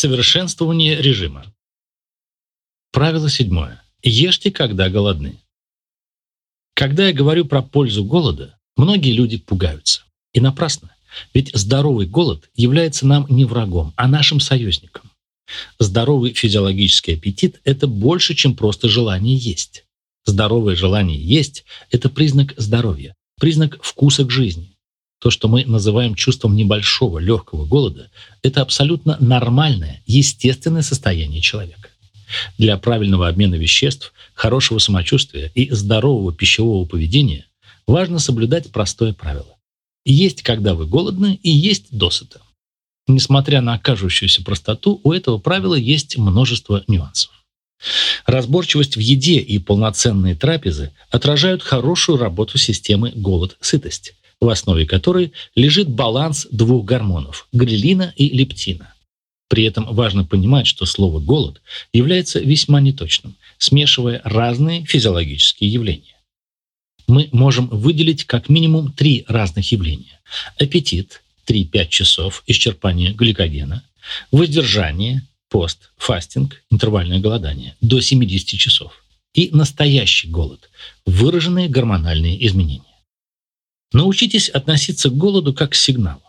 Совершенствование режима. Правило седьмое. Ешьте, когда голодны. Когда я говорю про пользу голода, многие люди пугаются. И напрасно. Ведь здоровый голод является нам не врагом, а нашим союзником. Здоровый физиологический аппетит – это больше, чем просто желание есть. Здоровое желание есть – это признак здоровья, признак вкуса к жизни. То, что мы называем чувством небольшого, легкого голода, это абсолютно нормальное, естественное состояние человека. Для правильного обмена веществ, хорошего самочувствия и здорового пищевого поведения важно соблюдать простое правило. Есть, когда вы голодны, и есть досыта. Несмотря на окажущуюся простоту, у этого правила есть множество нюансов. Разборчивость в еде и полноценные трапезы отражают хорошую работу системы голод-сытость, в основе которой лежит баланс двух гормонов – грелина и лептина. При этом важно понимать, что слово «голод» является весьма неточным, смешивая разные физиологические явления. Мы можем выделить как минимум три разных явления. Аппетит – 3-5 часов исчерпания гликогена, воздержание, пост, фастинг, интервальное голодание до 70 часов и настоящий голод, выраженные гормональные изменения. Научитесь относиться к голоду как к сигналу.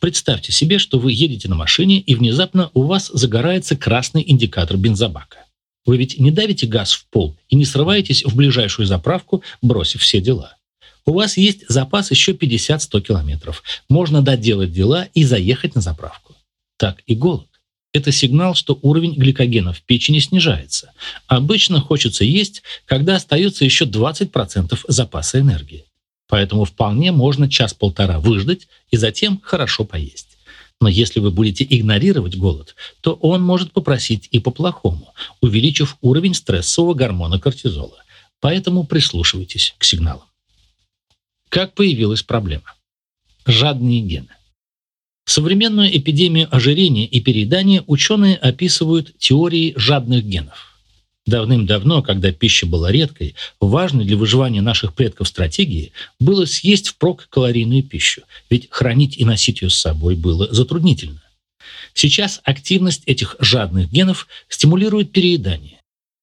Представьте себе, что вы едете на машине, и внезапно у вас загорается красный индикатор бензобака. Вы ведь не давите газ в пол и не срываетесь в ближайшую заправку, бросив все дела. У вас есть запас еще 50-100 километров. Можно доделать дела и заехать на заправку. Так и голод. Это сигнал, что уровень гликогена в печени снижается. Обычно хочется есть, когда остается еще 20% запаса энергии. Поэтому вполне можно час-полтора выждать и затем хорошо поесть. Но если вы будете игнорировать голод, то он может попросить и по-плохому, увеличив уровень стрессового гормона кортизола. Поэтому прислушивайтесь к сигналам. Как появилась проблема? Жадные гены. Современную эпидемию ожирения и переедания ученые описывают теорией жадных генов. Давным-давно, когда пища была редкой, важной для выживания наших предков стратегией было съесть впрок калорийную пищу, ведь хранить и носить ее с собой было затруднительно. Сейчас активность этих жадных генов стимулирует переедание.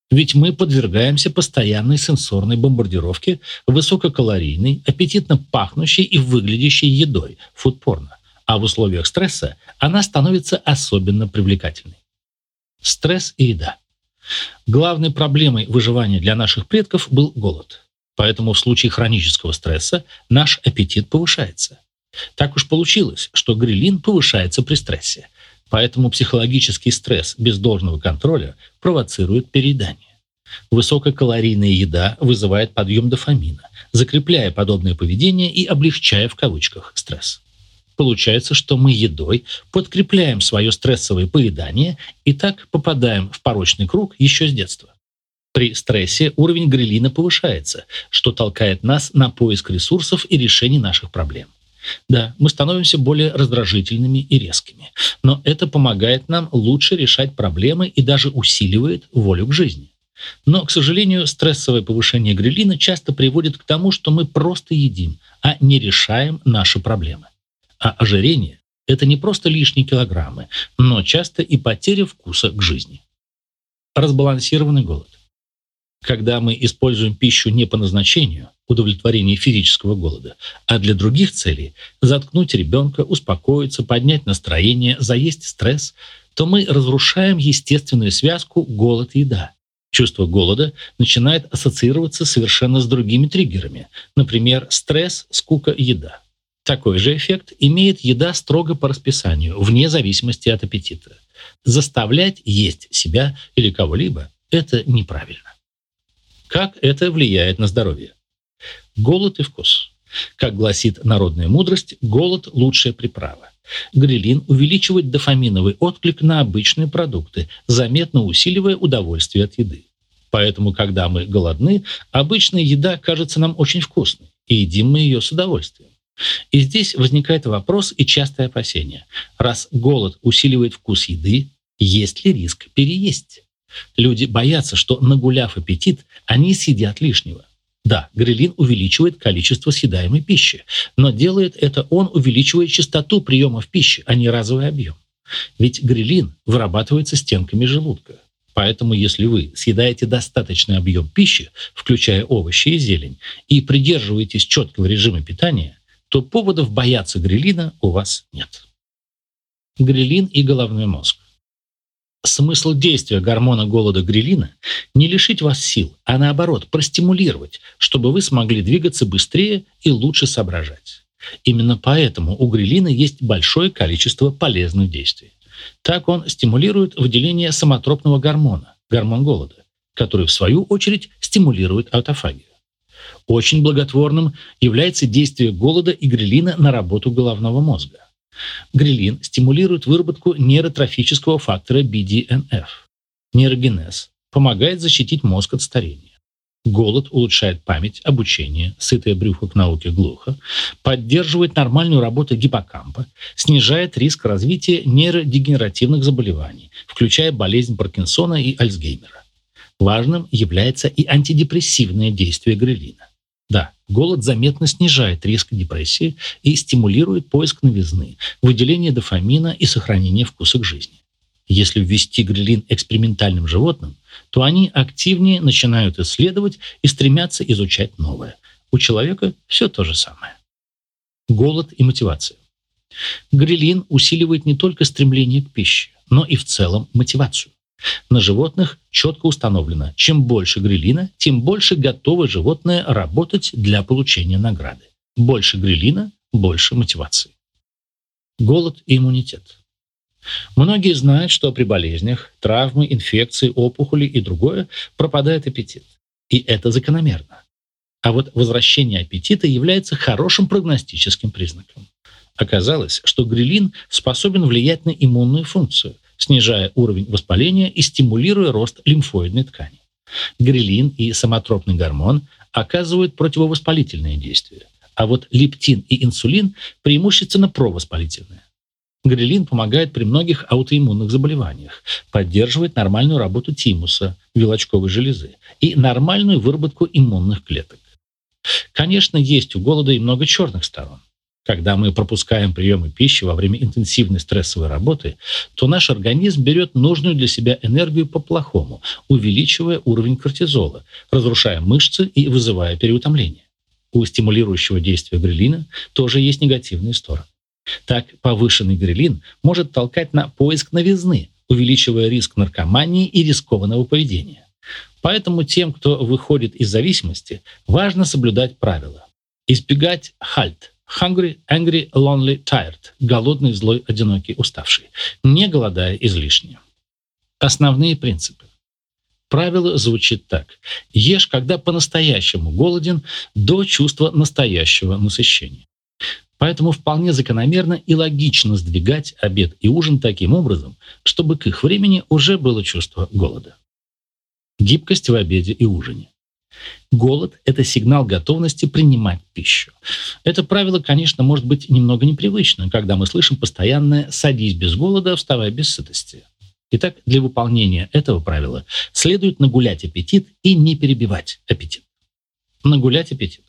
Ведь мы подвергаемся постоянной сенсорной бомбардировке высококалорийной, аппетитно пахнущей и выглядящей едой, фудпорно. А в условиях стресса она становится особенно привлекательной. Стресс и еда. Главной проблемой выживания для наших предков был голод. Поэтому в случае хронического стресса наш аппетит повышается. Так уж получилось, что грилин повышается при стрессе. Поэтому психологический стресс без должного контроля провоцирует переедание. Высококалорийная еда вызывает подъем дофамина, закрепляя подобное поведение и облегчая в кавычках стресс. Получается, что мы едой подкрепляем свое стрессовое поедание и так попадаем в порочный круг еще с детства. При стрессе уровень грелина повышается, что толкает нас на поиск ресурсов и решений наших проблем. Да, мы становимся более раздражительными и резкими, но это помогает нам лучше решать проблемы и даже усиливает волю к жизни. Но, к сожалению, стрессовое повышение грелина часто приводит к тому, что мы просто едим, а не решаем наши проблемы. А ожирение – это не просто лишние килограммы, но часто и потеря вкуса к жизни. Разбалансированный голод. Когда мы используем пищу не по назначению, удовлетворение физического голода, а для других целей – заткнуть ребенка, успокоиться, поднять настроение, заесть стресс, то мы разрушаем естественную связку голод-еда. Чувство голода начинает ассоциироваться совершенно с другими триггерами, например, стресс, скука, еда. Такой же эффект имеет еда строго по расписанию, вне зависимости от аппетита. Заставлять есть себя или кого-либо – это неправильно. Как это влияет на здоровье? Голод и вкус. Как гласит народная мудрость, голод – лучшая приправа. Грилин увеличивает дофаминовый отклик на обычные продукты, заметно усиливая удовольствие от еды. Поэтому, когда мы голодны, обычная еда кажется нам очень вкусной, и едим мы ее с удовольствием. И здесь возникает вопрос и частое опасение. Раз голод усиливает вкус еды, есть ли риск переесть? Люди боятся, что нагуляв аппетит, они съедят лишнего. Да, грелин увеличивает количество съедаемой пищи, но делает это он, увеличивая частоту приемов пищи, а не разовый объем. Ведь грелин вырабатывается стенками желудка. Поэтому если вы съедаете достаточный объем пищи, включая овощи и зелень, и придерживаетесь четкого режима питания, то поводов бояться грелина у вас нет. Грелин и головной мозг. Смысл действия гормона голода грелина – не лишить вас сил, а наоборот, простимулировать, чтобы вы смогли двигаться быстрее и лучше соображать. Именно поэтому у грелина есть большое количество полезных действий. Так он стимулирует выделение самотропного гормона, гормон голода, который в свою очередь стимулирует аутофагию. Очень благотворным является действие голода и грелина на работу головного мозга. Грелин стимулирует выработку нейротрофического фактора BDNF. Нейрогенез помогает защитить мозг от старения. Голод улучшает память, обучение, сытое брюхо к науке глухо, поддерживает нормальную работу гиппокампа, снижает риск развития нейродегенеративных заболеваний, включая болезнь Паркинсона и Альцгеймера. Важным является и антидепрессивное действие грелина. Голод заметно снижает риск депрессии и стимулирует поиск новизны, выделение дофамина и сохранение вкуса к жизни. Если ввести грелин экспериментальным животным, то они активнее начинают исследовать и стремятся изучать новое. У человека все то же самое. Голод и мотивация. Грелин усиливает не только стремление к пище, но и в целом мотивацию. На животных четко установлено, чем больше грелина, тем больше готово животное работать для получения награды. Больше грелина – больше мотивации. Голод и иммунитет. Многие знают, что при болезнях, травмы, инфекции, опухоли и другое пропадает аппетит. И это закономерно. А вот возвращение аппетита является хорошим прогностическим признаком. Оказалось, что грилин способен влиять на иммунную функцию, снижая уровень воспаления и стимулируя рост лимфоидной ткани. Грилин и самотропный гормон оказывают противовоспалительное действие, а вот лептин и инсулин преимущественно провоспалительные. Грелин помогает при многих аутоиммунных заболеваниях, поддерживает нормальную работу тимуса, вилочковой железы и нормальную выработку иммунных клеток. Конечно, есть у голода и много черных сторон. Когда мы пропускаем приемы пищи во время интенсивной стрессовой работы, то наш организм берет нужную для себя энергию по-плохому, увеличивая уровень кортизола, разрушая мышцы и вызывая переутомление. У стимулирующего действия грелина тоже есть негативные стороны. Так, повышенный грелин может толкать на поиск новизны, увеличивая риск наркомании и рискованного поведения. Поэтому тем, кто выходит из зависимости, важно соблюдать правила. Избегать хальт – hungry, angry, lonely, tired – голодный, злой, одинокий, уставший, не голодая излишне. Основные принципы. Правило звучит так. Ешь, когда по-настоящему голоден, до чувства настоящего насыщения. Поэтому вполне закономерно и логично сдвигать обед и ужин таким образом, чтобы к их времени уже было чувство голода. Гибкость в обеде и ужине. Голод – это сигнал готовности принимать пищу. Это правило, конечно, может быть немного непривычно, когда мы слышим постоянное «садись без голода, вставай без сытости». Итак, для выполнения этого правила следует нагулять аппетит и не перебивать аппетит. Нагулять аппетит.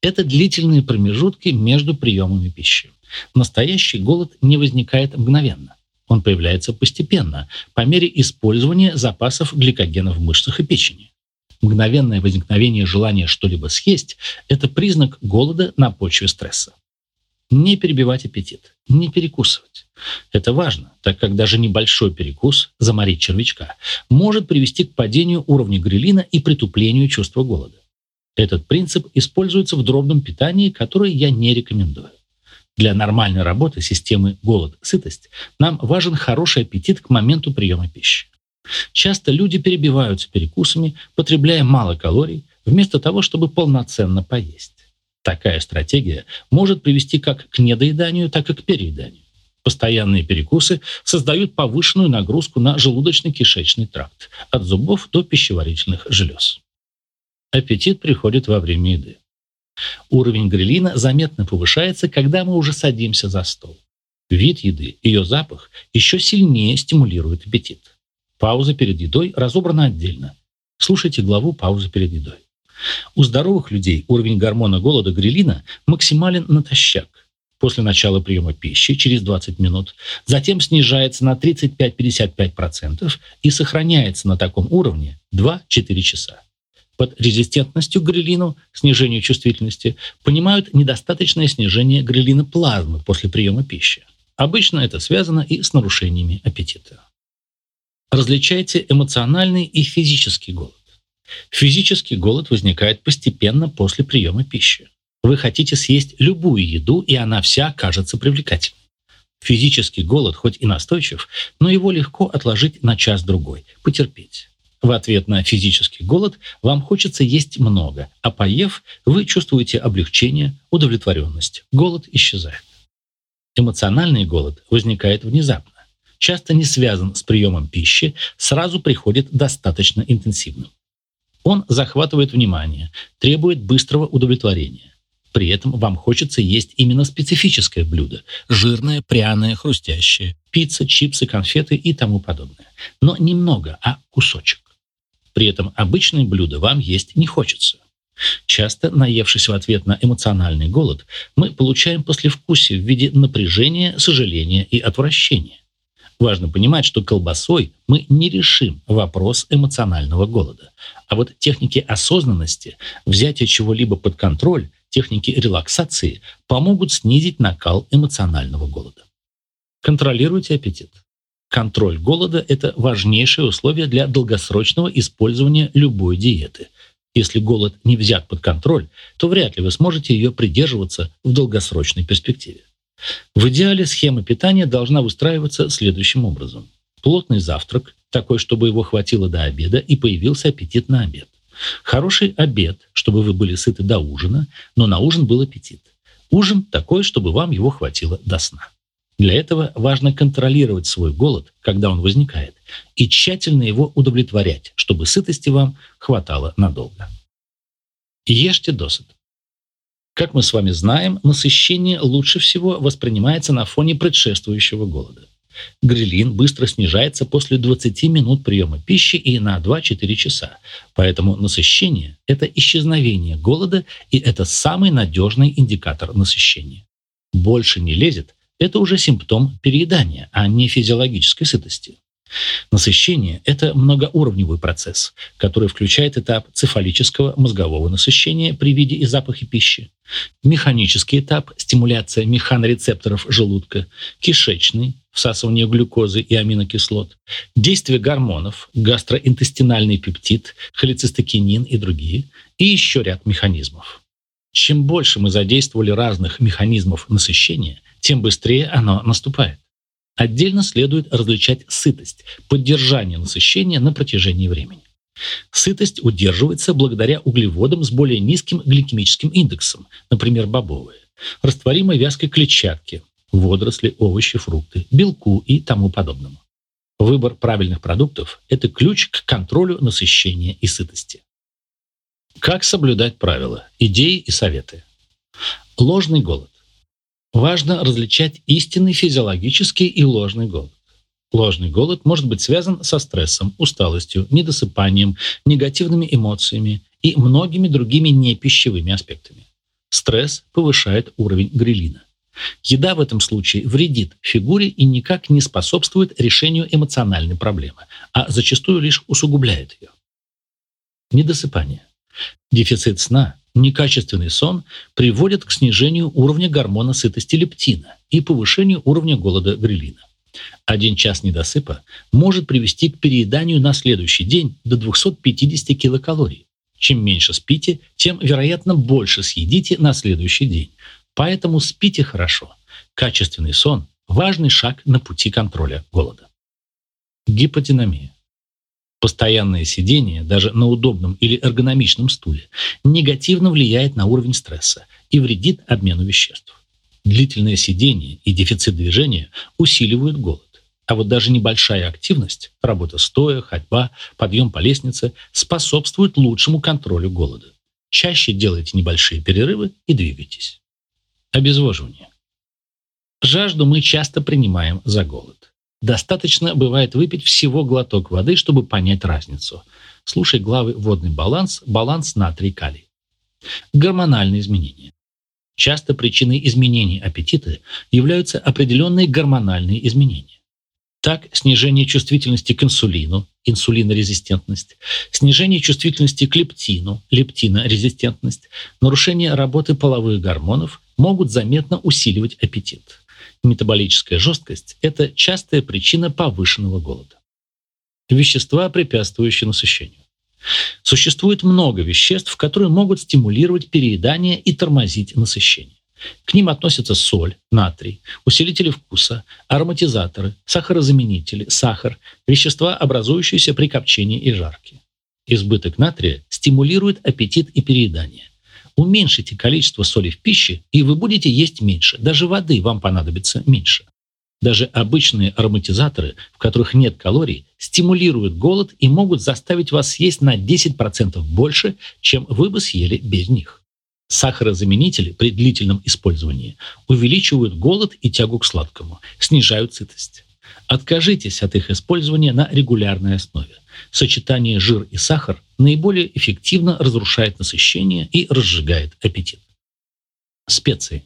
Это длительные промежутки между приемами пищи. Настоящий голод не возникает мгновенно. Он появляется постепенно, по мере использования запасов гликогена в мышцах и печени. Мгновенное возникновение желания что-либо съесть – это признак голода на почве стресса. Не перебивать аппетит, не перекусывать. Это важно, так как даже небольшой перекус, заморить червячка, может привести к падению уровня грелина и притуплению чувства голода. Этот принцип используется в дробном питании, которое я не рекомендую. Для нормальной работы системы голод-сытость нам важен хороший аппетит к моменту приема пищи. Часто люди перебиваются перекусами, потребляя мало калорий, вместо того, чтобы полноценно поесть. Такая стратегия может привести как к недоеданию, так и к перееданию. Постоянные перекусы создают повышенную нагрузку на желудочно-кишечный тракт, от зубов до пищеварительных желез. Аппетит приходит во время еды. Уровень грелина заметно повышается, когда мы уже садимся за стол. Вид еды, ее запах еще сильнее стимулирует аппетит. Пауза перед едой разобрана отдельно. Слушайте главу «Пауза перед едой». У здоровых людей уровень гормона голода грелина максимален натощак. после начала приема пищи через 20 минут, затем снижается на 35-55% и сохраняется на таком уровне 2-4 часа. Под резистентностью к грелину, снижению чувствительности, понимают недостаточное снижение грелина плазмы после приема пищи. Обычно это связано и с нарушениями аппетита. Различайте эмоциональный и физический голод. Физический голод возникает постепенно после приема пищи. Вы хотите съесть любую еду, и она вся кажется привлекательной. Физический голод хоть и настойчив, но его легко отложить на час-другой, потерпеть. В ответ на физический голод вам хочется есть много, а поев, вы чувствуете облегчение, удовлетворенность. Голод исчезает. Эмоциональный голод возникает внезапно, часто не связан с приемом пищи, сразу приходит достаточно интенсивным. Он захватывает внимание, требует быстрого удовлетворения. При этом вам хочется есть именно специфическое блюдо – жирное, пряное, хрустящее, пицца, чипсы, конфеты и тому подобное. Но не много, а кусочек. При этом обычное блюдо вам есть не хочется. Часто, наевшись в ответ на эмоциональный голод, мы получаем послевкусие в виде напряжения, сожаления и отвращения. Важно понимать, что колбасой мы не решим вопрос эмоционального голода. А вот техники осознанности, взятие чего-либо под контроль, техники релаксации помогут снизить накал эмоционального голода. Контролируйте аппетит. Контроль голода – это важнейшее условие для долгосрочного использования любой диеты. Если голод не взят под контроль, то вряд ли вы сможете ее придерживаться в долгосрочной перспективе. В идеале схема питания должна выстраиваться следующим образом. Плотный завтрак, такой, чтобы его хватило до обеда и появился аппетит на обед. Хороший обед, чтобы вы были сыты до ужина, но на ужин был аппетит. Ужин такой, чтобы вам его хватило до сна. Для этого важно контролировать свой голод, когда он возникает, и тщательно его удовлетворять, чтобы сытости вам хватало надолго. Ешьте досыта. Как мы с вами знаем, насыщение лучше всего воспринимается на фоне предшествующего голода. Грилин быстро снижается после 20 минут приема пищи и на 2-4 часа. Поэтому насыщение – это исчезновение голода, и это самый надежный индикатор насыщения. Больше не лезет – это уже симптом переедания, а не физиологической сытости. Насыщение – это многоуровневый процесс, который включает этап цефалического мозгового насыщения при виде и запахе пищи, механический этап – стимуляция механорецепторов желудка, кишечный – всасывание глюкозы и аминокислот, действие гормонов, гастроинтестинальный пептид, холецистокинин и другие, и еще ряд механизмов. Чем больше мы задействовали разных механизмов насыщения, тем быстрее оно наступает. Отдельно следует различать сытость, поддержание насыщения на протяжении времени. Сытость удерживается благодаря углеводам с более низким гликемическим индексом, например, бобовые, растворимой вязкой клетчатке, водоросли, овощи, фрукты, белку и тому подобному. Выбор правильных продуктов – это ключ к контролю насыщения и сытости. Как соблюдать правила, идеи и советы? Ложный голод. Важно различать истинный физиологический и ложный голод. Ложный голод может быть связан со стрессом, усталостью, недосыпанием, негативными эмоциями и многими другими непищевыми аспектами. Стресс повышает уровень грелина. Еда в этом случае вредит фигуре и никак не способствует решению эмоциональной проблемы, а зачастую лишь усугубляет ее. Недосыпание. Дефицит сна Некачественный сон приводит к снижению уровня гормона сытости лептина и повышению уровня голода грелина. Один час недосыпа может привести к перееданию на следующий день до 250 килокалорий. Чем меньше спите, тем, вероятно, больше съедите на следующий день. Поэтому спите хорошо. Качественный сон – важный шаг на пути контроля голода. Гиподинамия. Постоянное сидение, даже на удобном или эргономичном стуле, негативно влияет на уровень стресса и вредит обмену веществ. Длительное сидение и дефицит движения усиливают голод. А вот даже небольшая активность, работа стоя, ходьба, подъем по лестнице, способствует лучшему контролю голода. Чаще делайте небольшие перерывы и двигайтесь. Обезвоживание. Жажду мы часто принимаем за голод. Достаточно бывает выпить всего глоток воды, чтобы понять разницу. Слушай главы «Водный баланс», «Баланс натрий-калий». Гормональные изменения. Часто причиной изменений аппетита являются определенные гормональные изменения. Так, снижение чувствительности к инсулину, инсулинорезистентность, снижение чувствительности к лептину, лептинорезистентность, нарушение работы половых гормонов могут заметно усиливать аппетит. Метаболическая жесткость – это частая причина повышенного голода. Вещества, препятствующие насыщению. Существует много веществ, которые могут стимулировать переедание и тормозить насыщение. К ним относятся соль, натрий, усилители вкуса, ароматизаторы, сахарозаменители, сахар, вещества, образующиеся при копчении и жарке. Избыток натрия стимулирует аппетит и переедание. Уменьшите количество соли в пище, и вы будете есть меньше. Даже воды вам понадобится меньше. Даже обычные ароматизаторы, в которых нет калорий, стимулируют голод и могут заставить вас съесть на 10% больше, чем вы бы съели без них. Сахарозаменители при длительном использовании увеличивают голод и тягу к сладкому, снижают сытость. Откажитесь от их использования на регулярной основе. Сочетание жир и сахар наиболее эффективно разрушает насыщение и разжигает аппетит. Специи.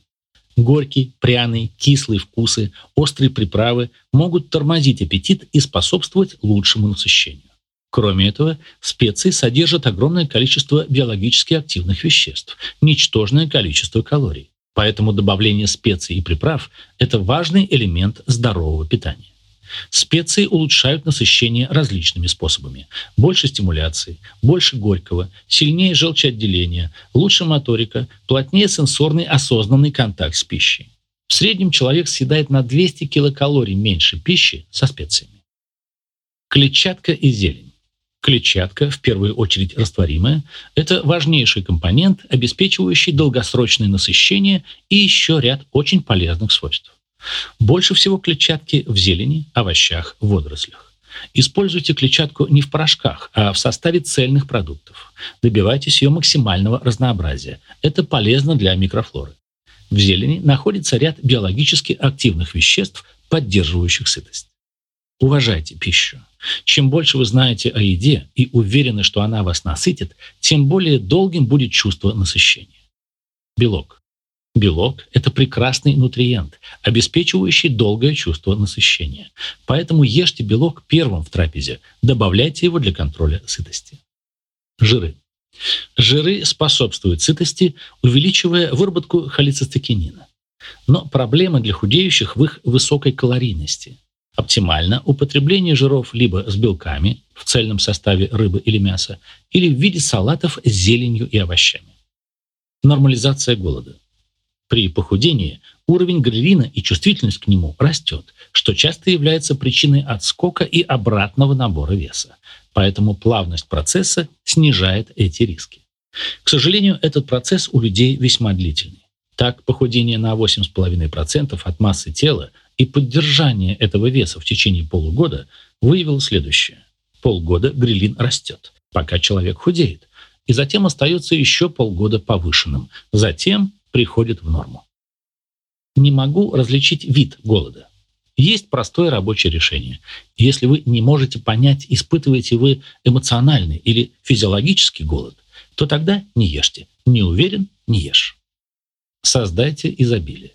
Горький, пряный, кислые вкусы, острые приправы могут тормозить аппетит и способствовать лучшему насыщению. Кроме этого, специи содержат огромное количество биологически активных веществ, ничтожное количество калорий. Поэтому добавление специй и приправ – это важный элемент здорового питания. Специи улучшают насыщение различными способами. Больше стимуляции, больше горького, сильнее желчеотделение, лучше моторика, плотнее сенсорный осознанный контакт с пищей. В среднем человек съедает на 200 килокалорий меньше пищи со специями. Клетчатка и зелень. Клетчатка, в первую очередь растворимая, это важнейший компонент, обеспечивающий долгосрочное насыщение и еще ряд очень полезных свойств. Больше всего клетчатки в зелени, овощах, водорослях. Используйте клетчатку не в порошках, а в составе цельных продуктов. Добивайтесь ее максимального разнообразия. Это полезно для микрофлоры. В зелени находится ряд биологически активных веществ, поддерживающих сытость. Уважайте пищу. Чем больше вы знаете о еде и уверены, что она вас насытит, тем более долгим будет чувство насыщения. Белок. Белок – это прекрасный нутриент, обеспечивающий долгое чувство насыщения. Поэтому ешьте белок первым в трапезе, добавляйте его для контроля сытости. Жиры. Жиры способствуют сытости, увеличивая выработку холецистокинина. Но проблема для худеющих в их высокой калорийности. Оптимально употребление жиров либо с белками в цельном составе рыбы или мяса, или в виде салатов с зеленью и овощами. Нормализация голода. При похудении уровень грелина и чувствительность к нему растет, что часто является причиной отскока и обратного набора веса. Поэтому плавность процесса снижает эти риски. К сожалению, этот процесс у людей весьма длительный. Так, похудение на 8,5% от массы тела и поддержание этого веса в течение полугода выявило следующее. Полгода грелин растет, пока человек худеет, и затем остается еще полгода повышенным. Затем приходит в норму. Не могу различить вид голода. Есть простое рабочее решение. Если вы не можете понять, испытываете вы эмоциональный или физиологический голод, то тогда не ешьте. Не уверен – не ешь. Создайте изобилие.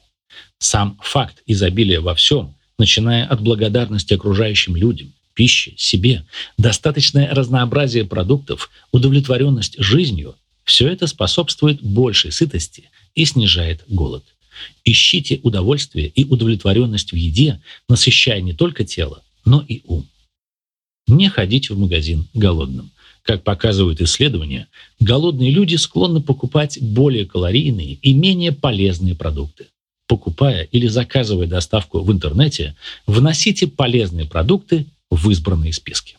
Сам факт изобилия во всем, начиная от благодарности окружающим людям, пище, себе, достаточное разнообразие продуктов, удовлетворенность жизнью – все это способствует большей сытости и снижает голод. Ищите удовольствие и удовлетворенность в еде, насыщая не только тело, но и ум. Не ходить в магазин голодным. Как показывают исследования, голодные люди склонны покупать более калорийные и менее полезные продукты. Покупая или заказывая доставку в интернете, вносите полезные продукты в избранные списки.